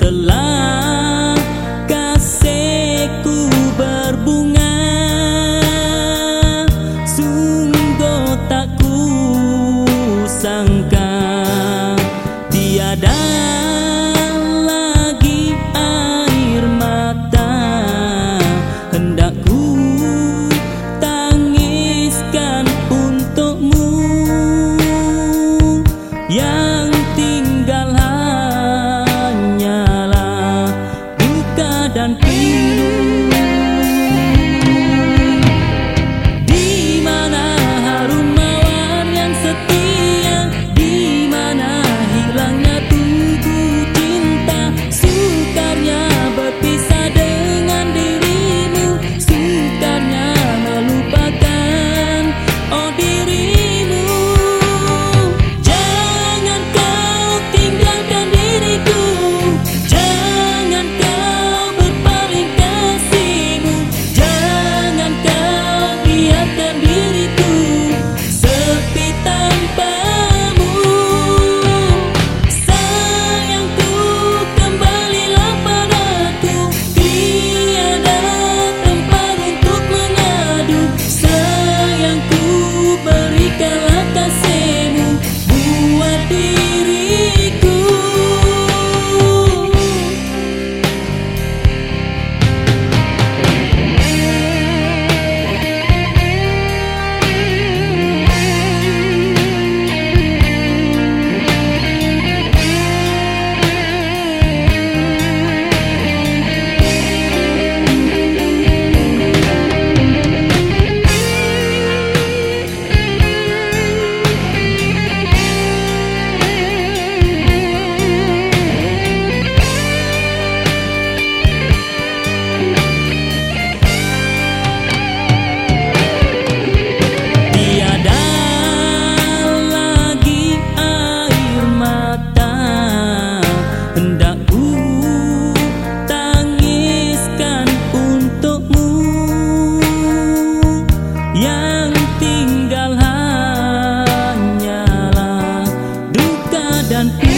the light. dan